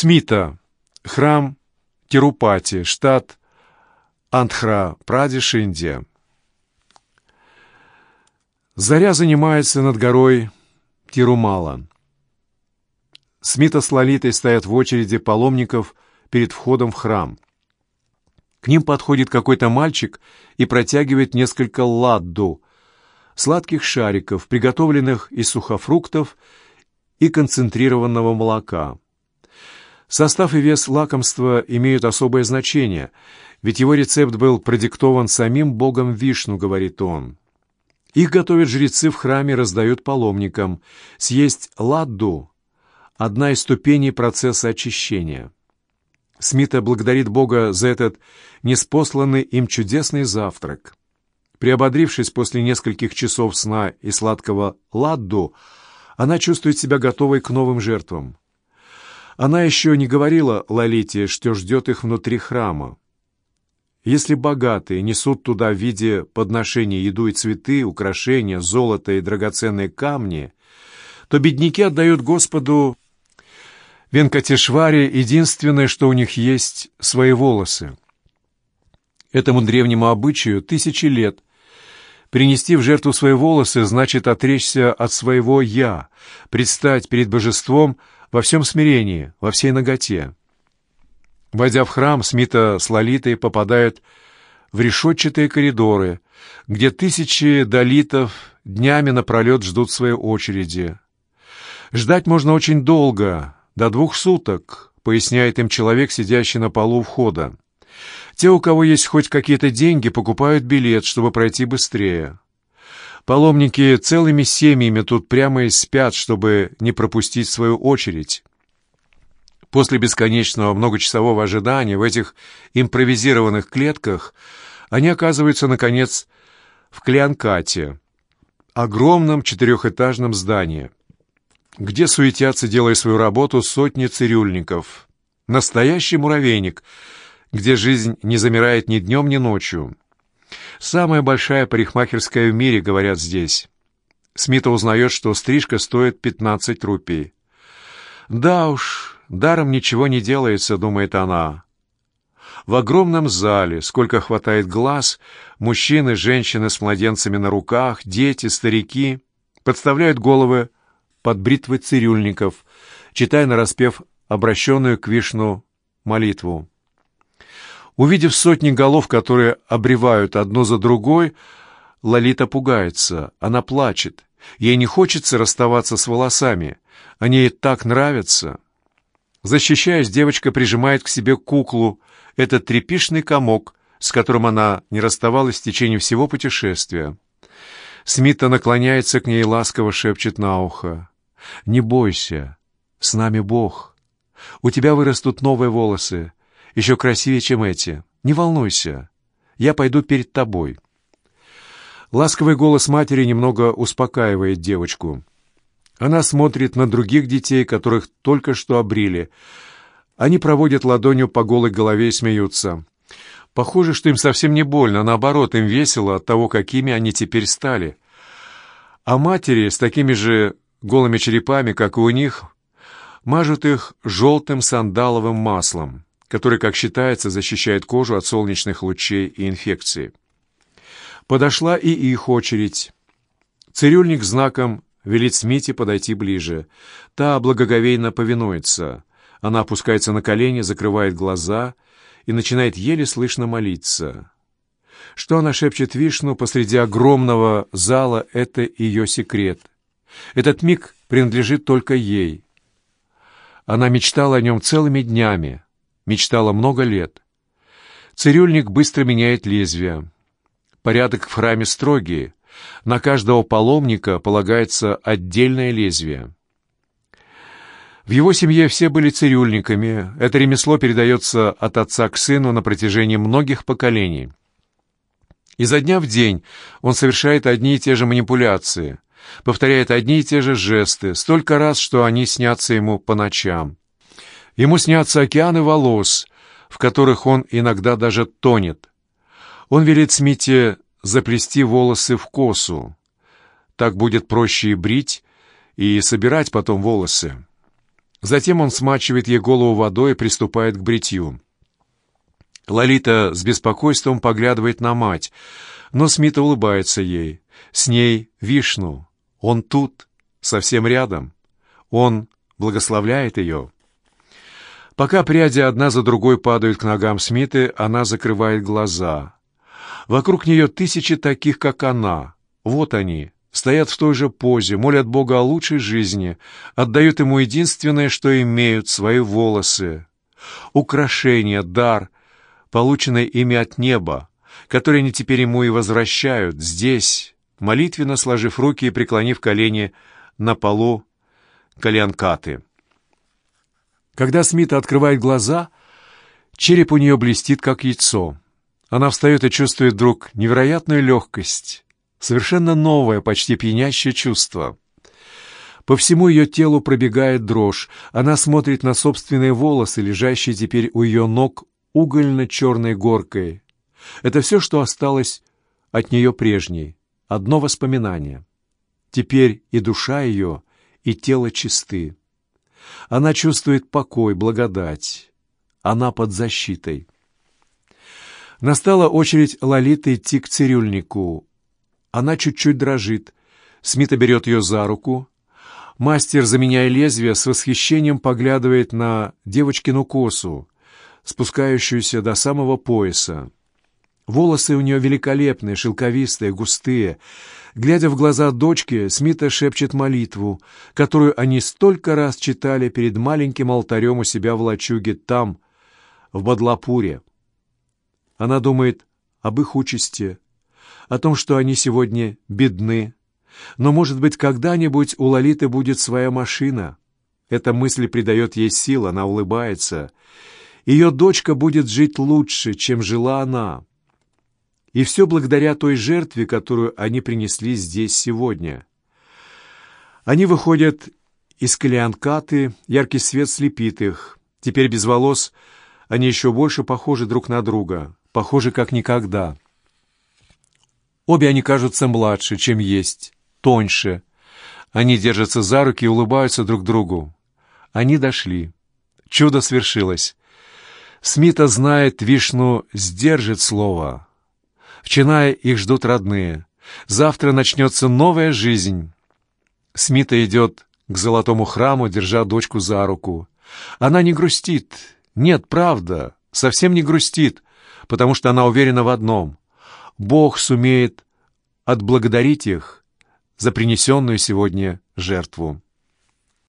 Смита. Храм Тирупати, штат Андхра-Прадеш, Индия. Заря занимается над горой Тирумала. Смита с Лолитой стоят в очереди паломников перед входом в храм. К ним подходит какой-то мальчик и протягивает несколько ладду, сладких шариков, приготовленных из сухофруктов и концентрированного молока. Состав и вес лакомства имеют особое значение, ведь его рецепт был продиктован самим богом Вишну, говорит он. Их готовят жрецы в храме, раздают паломникам. Съесть ладду одна из ступеней процесса очищения. Смита благодарит Бога за этот неспосланный им чудесный завтрак. Приободрившись после нескольких часов сна и сладкого ладду, она чувствует себя готовой к новым жертвам. Она еще не говорила Лолите, что ждет их внутри храма. Если богатые несут туда в виде подношений еду и цветы, украшения, золото и драгоценные камни, то бедняки отдают Господу Венкатешваре единственное, что у них есть, свои волосы. Этому древнему обычаю тысячи лет. Принести в жертву свои волосы значит отречься от своего «я», предстать перед божеством во всем смирении, во всей ноготе. Войдя в храм, Смита с Лолитой попадают в решетчатые коридоры, где тысячи долитов днями напролет ждут своей очереди. Ждать можно очень долго, «До двух суток», — поясняет им человек, сидящий на полу входа. «Те, у кого есть хоть какие-то деньги, покупают билет, чтобы пройти быстрее». Паломники целыми семьями тут прямо и спят, чтобы не пропустить свою очередь. После бесконечного многочасового ожидания в этих импровизированных клетках они оказываются, наконец, в Клеанкате, огромном четырехэтажном здании где суетятся, делая свою работу, сотни цирюльников. Настоящий муравейник, где жизнь не замирает ни днем, ни ночью. Самая большая парикмахерская в мире, говорят здесь. Смита узнает, что стрижка стоит 15 рупий. «Да уж, даром ничего не делается», — думает она. В огромном зале, сколько хватает глаз, мужчины, женщины с младенцами на руках, дети, старики подставляют головы под бритвы цирюльников, читая нараспев обращенную к Вишну молитву. Увидев сотни голов, которые обревают одну за другой, Лолита пугается, она плачет. Ей не хочется расставаться с волосами, они ей так нравятся. Защищаясь, девочка прижимает к себе куклу, этот трепишный комок, с которым она не расставалась в течение всего путешествия. Смита наклоняется к ней и ласково шепчет на ухо. «Не бойся, с нами Бог. У тебя вырастут новые волосы, еще красивее, чем эти. Не волнуйся, я пойду перед тобой». Ласковый голос матери немного успокаивает девочку. Она смотрит на других детей, которых только что обрили. Они проводят ладонью по голой голове и смеются. Похоже, что им совсем не больно, наоборот, им весело от того, какими они теперь стали. А матери с такими же голыми черепами, как и у них, мажут их желтым сандаловым маслом, которое, как считается, защищает кожу от солнечных лучей и инфекций. Подошла и их очередь. Цирюльник знаком велит Смите подойти ближе. Та благоговейно повинуется. Она опускается на колени, закрывает глаза и начинает еле слышно молиться. Что она шепчет Вишну посреди огромного зала, это ее секрет. Этот миг принадлежит только ей. Она мечтала о нем целыми днями, мечтала много лет. Цирюльник быстро меняет лезвие. Порядок в храме строгий. На каждого паломника полагается отдельное лезвие. В его семье все были цирюльниками. Это ремесло передается от отца к сыну на протяжении многих поколений. Изо дня в день он совершает одни и те же манипуляции – повторяет одни и те же жесты, столько раз, что они снятся ему по ночам. Ему снятся океаны волос, в которых он иногда даже тонет. Он велит Смите заплести волосы в косу. Так будет проще и брить, и собирать потом волосы. Затем он смачивает ей голову водой и приступает к бритью. Лолита с беспокойством поглядывает на мать, но Смит улыбается ей. С ней Вишну. Он тут, совсем рядом. Он благословляет ее. Пока пряди одна за другой падают к ногам Смиты, она закрывает глаза. Вокруг нее тысячи таких, как она. Вот они, стоят в той же позе, молят Бога о лучшей жизни, отдают Ему единственное, что имеют, свои волосы. Украшение, дар, полученный ими от неба, который они теперь Ему и возвращают, здесь, молитвенно сложив руки и преклонив колени на полу кальянкаты. Когда Смита открывает глаза, череп у нее блестит, как яйцо. Она встает и чувствует вдруг невероятную легкость, совершенно новое, почти пьянящее чувство. По всему ее телу пробегает дрожь. Она смотрит на собственные волосы, лежащие теперь у ее ног угольно-черной горкой. Это все, что осталось от нее прежней. Одно воспоминание. Теперь и душа ее, и тело чисты. Она чувствует покой, благодать. Она под защитой. Настала очередь Лолиты идти к цирюльнику. Она чуть-чуть дрожит. Смита берет ее за руку. Мастер, заменяя лезвие, с восхищением поглядывает на девочкину косу, спускающуюся до самого пояса. Волосы у нее великолепные, шелковистые, густые. Глядя в глаза дочки, Смита шепчет молитву, которую они столько раз читали перед маленьким алтарем у себя в лачуге там, в Бадлапуре. Она думает об их участи, о том, что они сегодня бедны. Но, может быть, когда-нибудь у Лолиты будет своя машина. Эта мысль придает ей сил, она улыбается. Ее дочка будет жить лучше, чем жила она. И все благодаря той жертве, которую они принесли здесь сегодня. Они выходят из калианкаты, яркий свет слепит их. Теперь без волос они еще больше похожи друг на друга, похожи как никогда. Обе они кажутся младше, чем есть, тоньше. Они держатся за руки и улыбаются друг другу. Они дошли. Чудо свершилось. Смита знает, Вишну сдержит слово. В Чинае их ждут родные. Завтра начнется новая жизнь. Смита идет к золотому храму, держа дочку за руку. Она не грустит. Нет, правда, совсем не грустит, потому что она уверена в одном. Бог сумеет отблагодарить их за принесенную сегодня жертву.